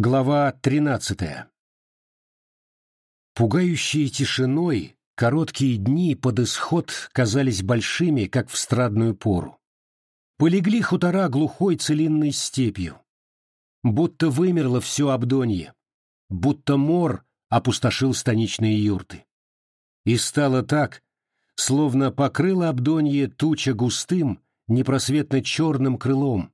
Глава тринадцатая. Пугающие тишиной, короткие дни под исход казались большими, как в страдную пору. Полегли хутора глухой целинной степью. Будто вымерло все Абдонье, будто мор опустошил станичные юрты. И стало так, словно покрыла Абдонье туча густым, непросветно черным крылом,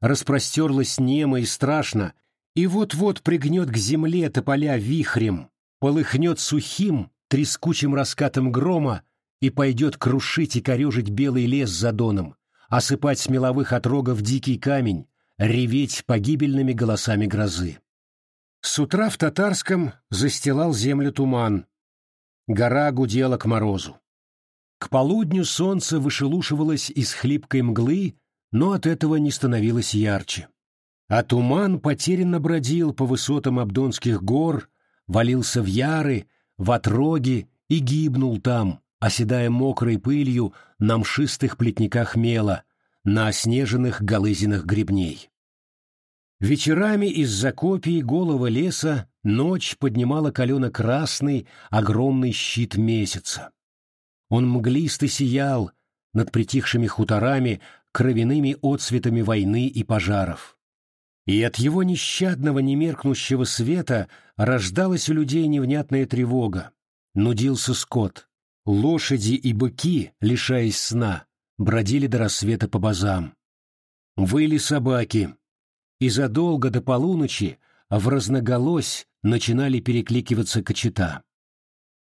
распростерлась немо и страшно, и вот-вот пригнет к земле тополя вихрем, полыхнет сухим, трескучим раскатом грома и пойдет крушить и корежить белый лес за доном, осыпать с меловых отрогов дикий камень, реветь погибельными голосами грозы. С утра в Татарском застилал землю туман. Гора гудела к морозу. К полудню солнце вышелушивалось из хлипкой мглы, но от этого не становилось ярче. А туман потерянно бродил по высотам Абдонских гор, валился в яры, в отроги и гибнул там, оседая мокрой пылью на мшистых плетниках мела, на оснеженных голызинах гребней. Вечерами из-за копий голого леса ночь поднимала калено-красный огромный щит месяца. Он мглисто сиял над притихшими хуторами кровяными отцветами войны и пожаров и от его нещадного немеркнущего света рождалась у людей невнятная тревога. Нудился скот. Лошади и быки, лишаясь сна, бродили до рассвета по базам. Выли собаки, и задолго до полуночи в разноголось начинали перекликиваться кочета.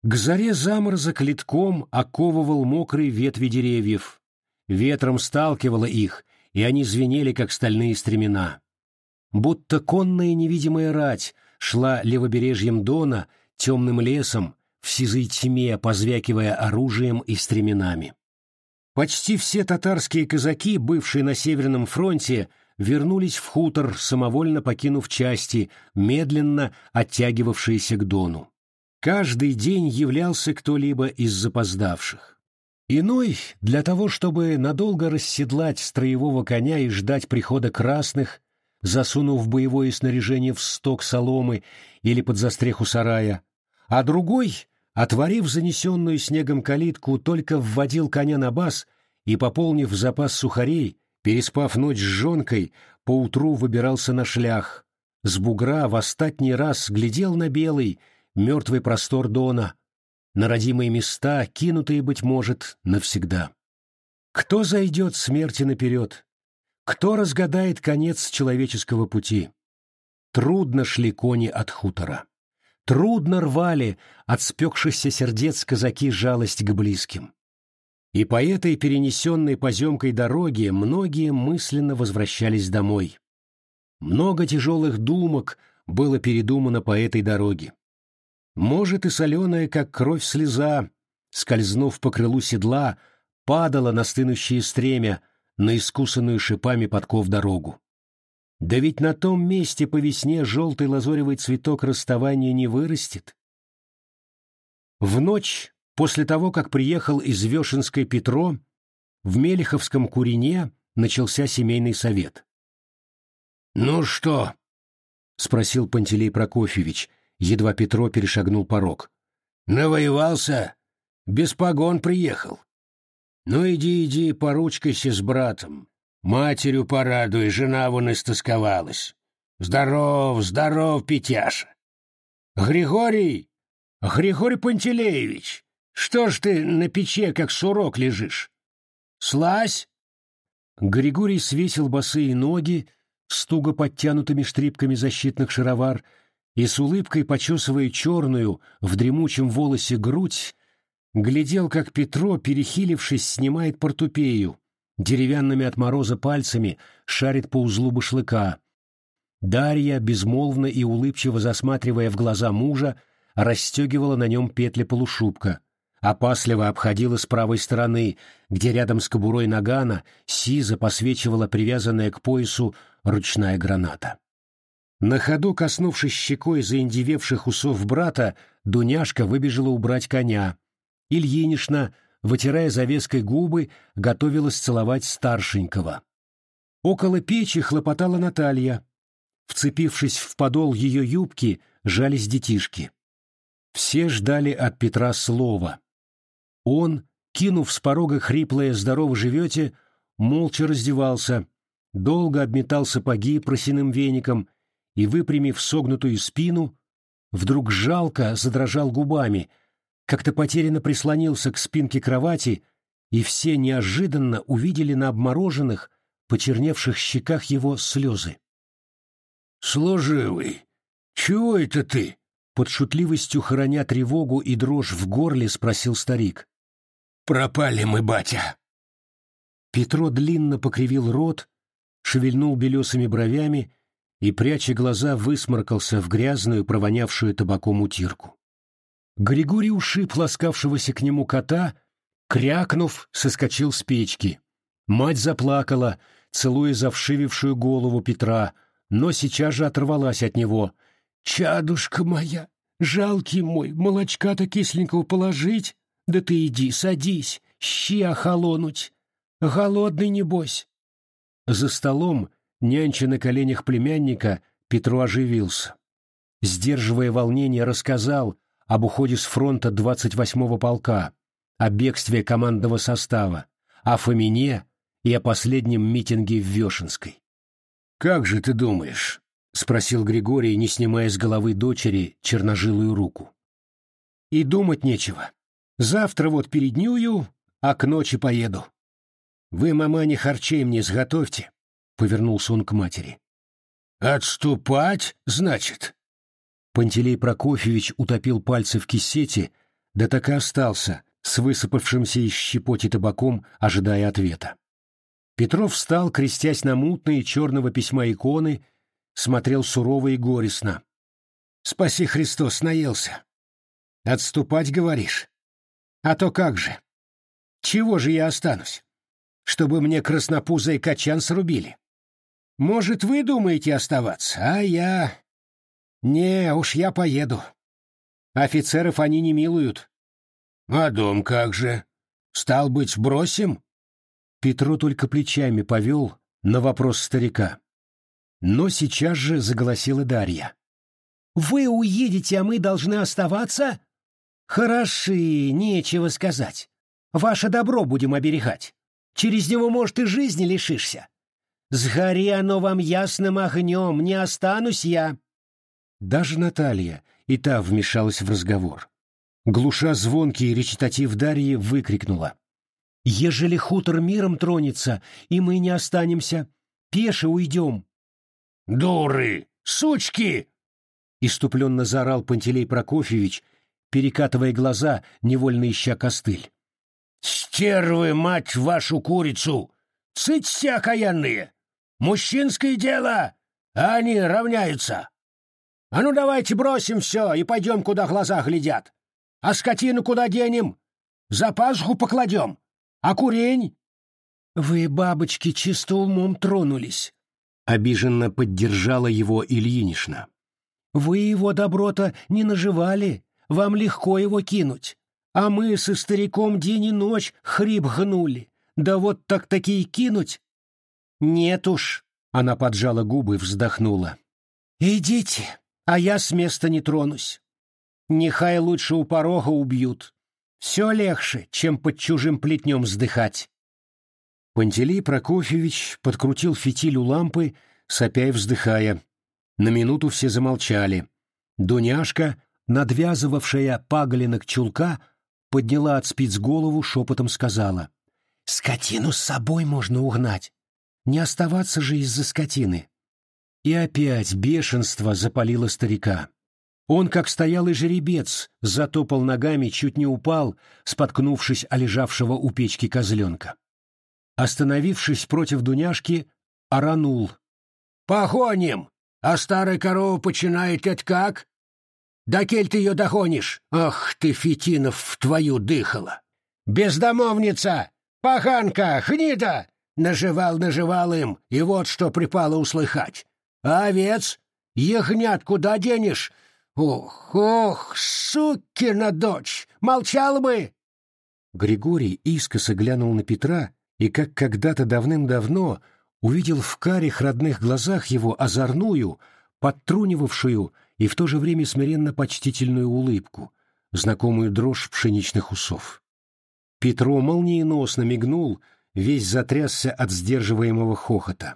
К заре заморозок литком оковывал мокрые ветви деревьев. Ветром сталкивало их, и они звенели, как стальные стремена будто конная невидимая рать шла левобережьем Дона темным лесом в сизой тьме, позвякивая оружием и стременами. Почти все татарские казаки, бывшие на Северном фронте, вернулись в хутор, самовольно покинув части, медленно оттягивавшиеся к Дону. Каждый день являлся кто-либо из запоздавших. Иной, для того, чтобы надолго расседлать строевого коня и ждать прихода красных, засунув боевое снаряжение в сток соломы или под застреху сарая, а другой, отворив занесенную снегом калитку, только вводил коня на бас и, пополнив запас сухарей, переспав ночь с жонкой, поутру выбирался на шлях. С бугра в остатний раз глядел на белый, мертвый простор Дона, на родимые места, кинутые, быть может, навсегда. Кто зайдет смерти наперед? Кто разгадает конец человеческого пути? Трудно шли кони от хутора. Трудно рвали от спекшихся сердец казаки жалость к близким. И по этой перенесенной поземкой дороге многие мысленно возвращались домой. Много тяжелых думок было передумано по этой дороге. Может, и соленая, как кровь слеза, скользнув по крылу седла, падала на стынущие стремя, на искусанную шипами подков дорогу. Да ведь на том месте по весне желтый лазоревый цветок расставания не вырастет. В ночь, после того, как приехал из Вешенской Петро, в Мелеховском Курине начался семейный совет. «Ну что?» — спросил Пантелей Прокофьевич, едва Петро перешагнул порог. «Навоевался? Без погон приехал. Ну иди, иди, поручкайся с братом. Матерью порадуй, жена вон истосковалась. Здоров, здоров, Петяша. Григорий, Григорий Пантелеевич, что ж ты на пече, как сурок, лежишь? Слазь? Григорий свесил босые ноги с туго подтянутыми штрипками защитных шаровар и с улыбкой, почесывая черную в дремучем волосе грудь, глядел, как Петро, перехилившись, снимает портупею, деревянными от мороза пальцами шарит по узлу башлыка. Дарья, безмолвно и улыбчиво засматривая в глаза мужа, расстегивала на нем петли полушубка, опасливо обходила с правой стороны, где рядом с кобурой нагана сизо посвечивала привязанная к поясу ручная граната. На ходу, коснувшись щекой заиндевевших усов брата, Дуняшка выбежала убрать коня, Ильинишна, вытирая завеской губы, готовилась целовать старшенького. Около печи хлопотала Наталья. вцепившись в подол ее юбки, жались детишки. Все ждали от Петра слова. Он, кинув с порога хриплое «здорово живете», молча раздевался, долго обметал сапоги просяным веником и, выпрямив согнутую спину, вдруг жалко задрожал губами, как-то потерянно прислонился к спинке кровати, и все неожиданно увидели на обмороженных, почерневших щеках его слезы. «Служивый, чего это ты?» Под шутливостью хороня тревогу и дрожь в горле спросил старик. «Пропали мы, батя!» Петро длинно покривил рот, шевельнул белесыми бровями и, пряча глаза, высморкался в грязную, провонявшую табаком утирку. Григорий ушиб ласкавшегося к нему кота, крякнув, соскочил с печки. Мать заплакала, целуя завшивившую голову Петра, но сейчас же оторвалась от него — «Чадушка моя, жалкий мой, молочка-то кисленького положить? Да ты иди, садись, щи охолонуть. Голодный, небось». За столом, нянча на коленях племянника, Петру оживился. Сдерживая волнение, рассказал об уходе с фронта 28-го полка, о бегстве командного состава, о Фомине и о последнем митинге в Вешенской. «Как же ты думаешь, — спросил Григорий, не снимая с головы дочери черножилую руку. «И думать нечего. Завтра вот переднюю, а к ночи поеду. Вы, мамане, харчей мне сготовьте», — повернулся он к матери. «Отступать, значит?» Пантелей Прокофьевич утопил пальцы в кисете, да так и остался, с высыпавшимся из щепоти табаком, ожидая ответа. Петров встал, крестясь на мутные черного письма иконы, смотрел сурово и горестно. «Спаси Христос, наелся. Отступать, говоришь? А то как же? Чего же я останусь? Чтобы мне краснопузый качан срубили? Может, вы думаете оставаться, а я... Не, уж я поеду. Офицеров они не милуют». «А дом как же? Стал быть, бросим?» Петру только плечами повел на вопрос старика. Но сейчас же заголосила Дарья. «Вы уедете, а мы должны оставаться? Хороши, нечего сказать. Ваше добро будем оберегать. Через него, может, и жизни лишишься. Сгори оно вам ясным огнем, не останусь я». Даже Наталья и та вмешалась в разговор. Глуша звонкий речитатив Дарьи выкрикнула. «Ежели хутор миром тронется, и мы не останемся, пеше уйдем, «Дуры! Сучки!» — иступленно заорал Пантелей Прокофьевич, перекатывая глаза, невольно ища костыль. «Стервы, мать вашу курицу! Цыцьте, окаянные! Мужчинское дело, а они равняются! А ну давайте бросим все и пойдем, куда глаза глядят! А скотину куда денем? За пазуху покладем! А курень?» «Вы, бабочки, чисто умом тронулись!» Обиженно поддержала его Ильинишна. «Вы его доброта не наживали, вам легко его кинуть. А мы со стариком день и ночь хрип гнули. Да вот так такие кинуть?» «Нет уж», — она поджала губы, вздохнула. «Идите, а я с места не тронусь. Нехай лучше у порога убьют. Все легче, чем под чужим плетнем вздыхать». Пантелей Прокофьевич подкрутил фитиль у лампы, сопя и вздыхая. На минуту все замолчали. Дуняшка, надвязывавшая паголинок чулка, подняла от спиц голову, шепотом сказала. «Скотину с собой можно угнать. Не оставаться же из-за скотины». И опять бешенство запалило старика. Он, как стоял и жеребец, затопал ногами, чуть не упал, споткнувшись о лежавшего у печки козленка. Остановившись против Дуняшки, оранул. «Погоним! А старая корова починает это как? Да кель ты ее догонишь? Ах ты, Фитинов, в твою дыхала! Бездомовница! Паханка! Хнида!» Наживал, наживал им, и вот что припало услыхать. А овец? Ягнят куда денешь? Ох, ох, сукина дочь! Молчал бы!» Григорий искоса глянул на Петра, и как когда-то давным-давно увидел в карих родных глазах его озорную, подтрунивавшую и в то же время смиренно почтительную улыбку, знакомую дрожь пшеничных усов. Петро молниеносно мигнул, весь затрясся от сдерживаемого хохота.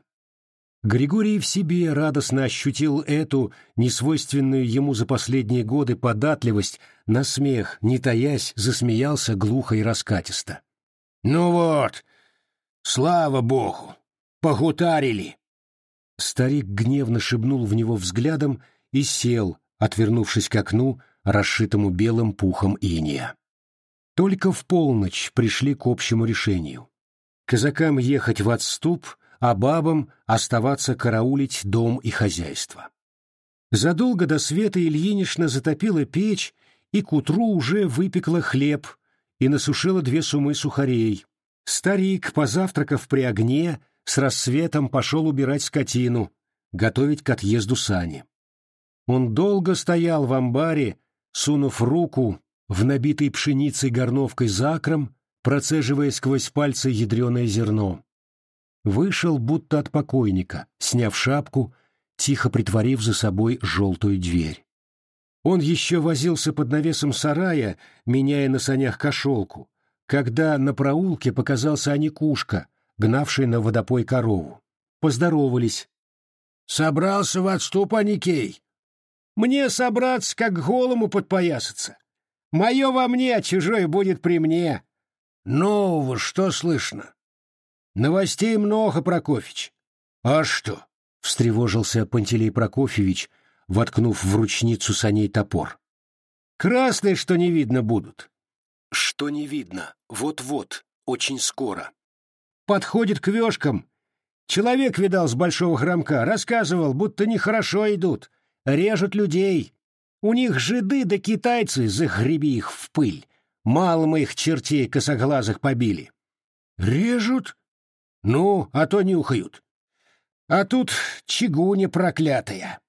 Григорий в себе радостно ощутил эту, несвойственную ему за последние годы податливость, на смех, не таясь, засмеялся глухо и раскатисто. «Ну вот, слава богу, погутарили!» Старик гневно шибнул в него взглядом и сел, отвернувшись к окну, расшитому белым пухом иния. Только в полночь пришли к общему решению. Казакам ехать в отступ, а бабам оставаться караулить дом и хозяйство. Задолго до света Ильинична затопила печь и к утру уже выпекла хлеб и насушила две сумы сухарей. Старик, позавтракав при огне, с рассветом пошел убирать скотину, готовить к отъезду сани. Он долго стоял в амбаре, сунув руку в набитый пшеницей горновкой закром, процеживая сквозь пальцы ядреное зерно. Вышел будто от покойника, сняв шапку, тихо притворив за собой желтую дверь. Он еще возился под навесом сарая, меняя на санях кошелку, когда на проулке показался Аникушка, гнавший на водопой корову. Поздоровались. «Собрался в отступ, Аникей?» «Мне собраться, как голому подпоясаться. Мое во мне, а чужое будет при мне». «Нового что слышно?» «Новостей много, Прокофьич». «А что?» — встревожился Пантелей Прокофьевич, воткнув в ручницу саней топор. «Красные, что не видно, будут». «Что не видно? Вот-вот, очень скоро». «Подходит к вешкам. Человек видал с большого храмка, рассказывал, будто нехорошо идут, режут людей. У них жиды да китайцы, загреби их в пыль. Мало мы их чертей косоглазых побили». «Режут?» «Ну, а то нюхают. А тут чигуня проклятая».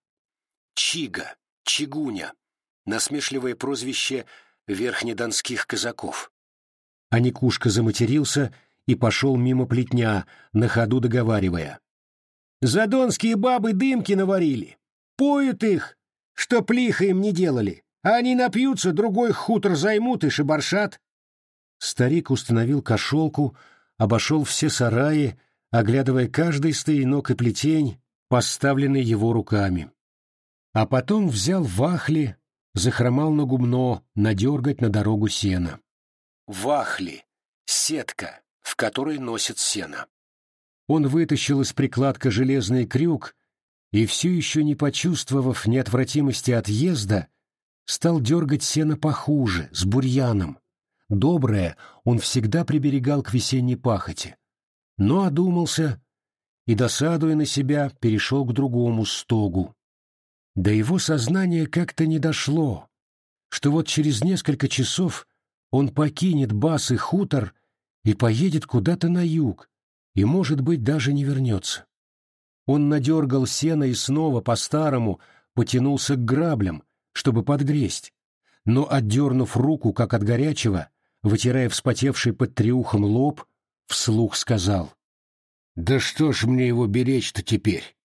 Чига, Чигуня, насмешливое прозвище верхнедонских казаков. Аникушка заматерился и пошел мимо плетня, на ходу договаривая. «Задонские бабы дымки наварили. Поют их, что плихо им не делали. А они напьются, другой хутор займут и шибаршат». Старик установил кошелку, обошел все сараи, оглядывая каждый стоянок и плетень, поставленный его руками. А потом взял вахли, захромал на гумно, надергать на дорогу сена. Вахли — сетка, в которой носят сено. Он вытащил из прикладка железный крюк и, все еще не почувствовав неотвратимости отъезда, стал дергать сено похуже, с бурьяном. Доброе он всегда приберегал к весенней пахоте. Но одумался и, досадуя на себя, перешел к другому стогу, до его сознания как-то не дошло, что вот через несколько часов он покинет бас и хутор и поедет куда-то на юг, и, может быть, даже не вернется. Он надергал сено и снова по-старому потянулся к граблям, чтобы подгресть, но, отдернув руку, как от горячего, вытирая вспотевший под триухом лоб, вслух сказал. «Да что ж мне его беречь-то теперь?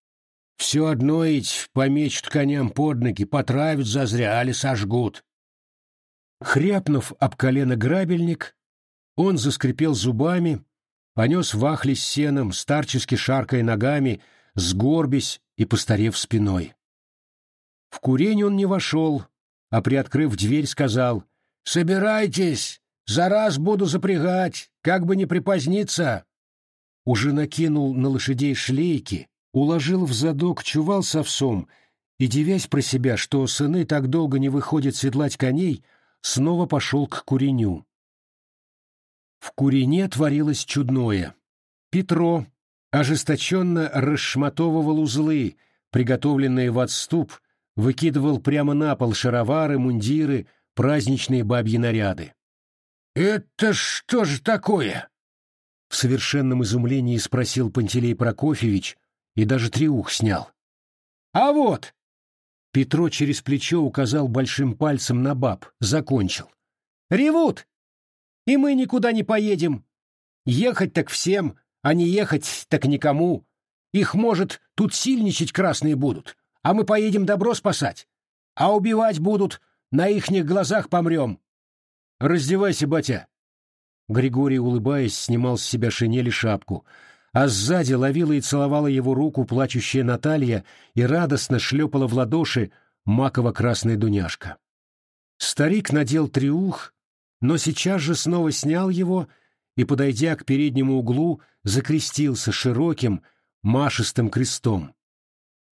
Все одно ведь помечут коням под ноги, потравят зазря, али сожгут. Хряпнув об колено грабельник, он заскрипел зубами, понес вахли с сеном, старчески шаркая ногами, сгорбясь и постарев спиной. В курень он не вошел, а, приоткрыв дверь, сказал «Собирайтесь, за раз буду запрягать, как бы не припоздниться». Уже накинул на лошадей шлейки, уложил в задок чувал с овсом и, девясь про себя, что сыны так долго не выходят седлать коней, снова пошел к куреню. В курине творилось чудное. Петро ожесточенно расшматовывал узлы, приготовленные в отступ, выкидывал прямо на пол шаровары, мундиры, праздничные бабьи наряды. «Это что же такое?» В совершенном изумлении спросил Пантелей Прокофьевич, и даже триух снял. «А вот!» Петро через плечо указал большим пальцем на баб, закончил. «Ревут! И мы никуда не поедем. Ехать так всем, а не ехать так никому. Их, может, тут сильничать красные будут, а мы поедем добро спасать. А убивать будут, на ихних глазах помрем. Раздевайся, батя. Григорий, улыбаясь, снимал с себя шинель и шапку, а сзади ловила и целовала его руку плачущая Наталья и радостно шлепала в ладоши маково-красная Дуняшка. Старик надел триух, но сейчас же снова снял его и, подойдя к переднему углу, закрестился широким, машистым крестом.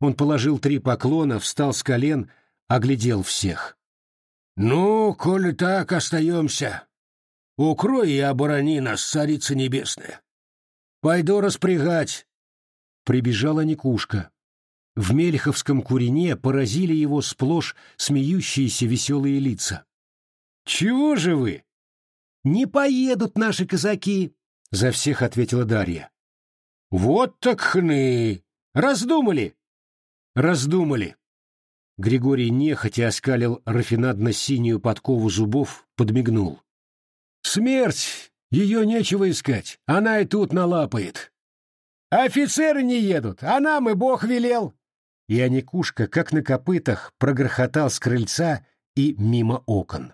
Он положил три поклона, встал с колен, оглядел всех. — Ну, коли так, остаемся. Укрой и оборони нас, царица небесная. Пойду распрягать. Прибежала Никушка. В Мельховском курине поразили его сплошь смеющиеся веселые лица. «Чего же вы?» «Не поедут наши казаки», — за всех ответила Дарья. «Вот так хны! Раздумали!» «Раздумали!» Григорий нехотя оскалил рафинадно-синюю подкову зубов, подмигнул. «Смерть! Ее нечего искать, она и тут налапает. Офицеры не едут, а нам и Бог велел!» И Аникушка, как на копытах, прогрохотал с крыльца и мимо окон.